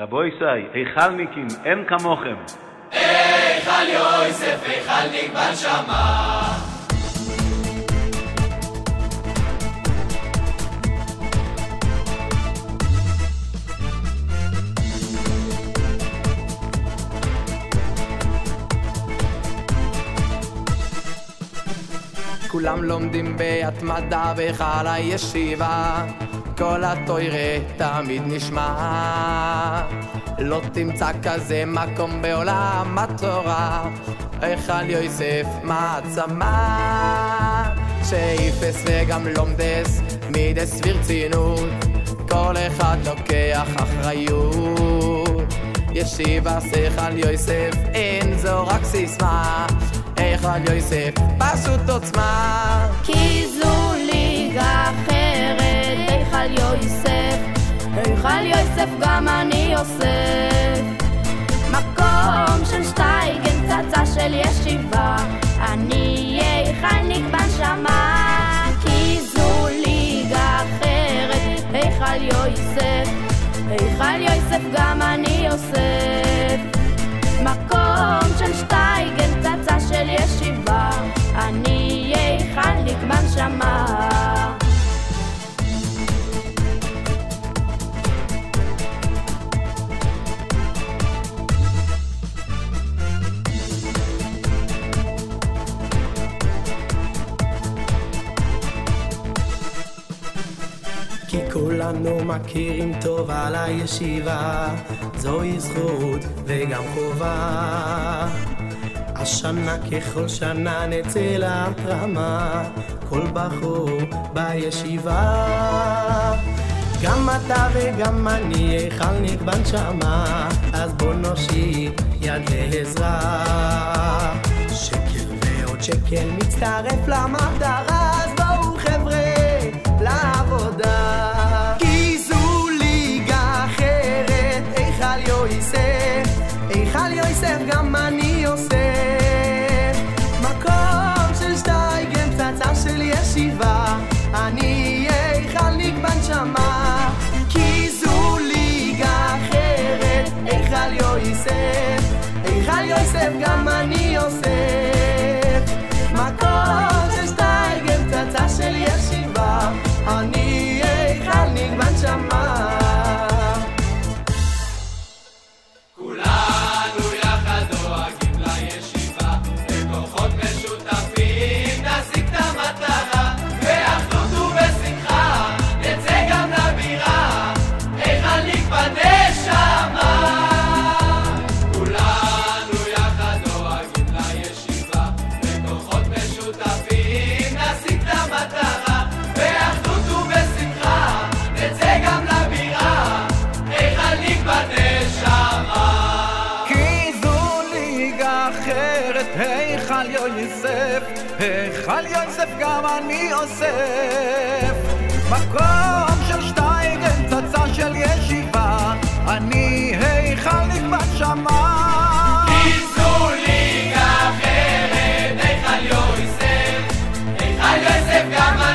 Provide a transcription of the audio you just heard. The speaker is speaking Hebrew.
רבו ישי, היכלניקים, אין כמוכם. היכל יוסף, היכלניק בנשמה. כולם לומדים בהתמדה בהיכל הישיבה כל התוירה תמיד נשמע. לא תמצא כזה מקום בעולם התורה. היכל יוסף מעצמה. שאיפס וגם לומדס מידס ורצינות כל אחד לוקח אחריות. ישיבה היכל יוסף אין זו רק סיסמה. היכל יוסף פשוט עוצמה אני אוסף. מקום של שטייגן, צצה של ישיבה, אני היכלניק בנשמה. כי זו ליגה אחרת, היכל יוסף, היכל יוסף גם אני כי כולנו מכירים טוב על הישיבה, זוהי זכות וגם חובה. השנה ככל שנה נצא להתרמה, כל בחור בישיבה. גם אתה וגם אני היכלניק בנשמה, אז בוא נושיט יד לעזרה. שקל ועוד שקל מצטרף למטרה, היכל יוסף, היכל יוסף גם אני אוסף. מקום של שטייגן, פצצה של ישיבה, אני היכלניק בנשמה. כי זו ליגה אחרת, היכל יוסף, היכל יוסף גם אני אוסף. היכל יוסף, היכל יוסף גם אני אוסף. מקום של שטייגן, פצצה של ישיבה, אני היכל נקבע שמיים. קיצור ליגה אחרת, היכל יוסף, היכל יוסף גם אני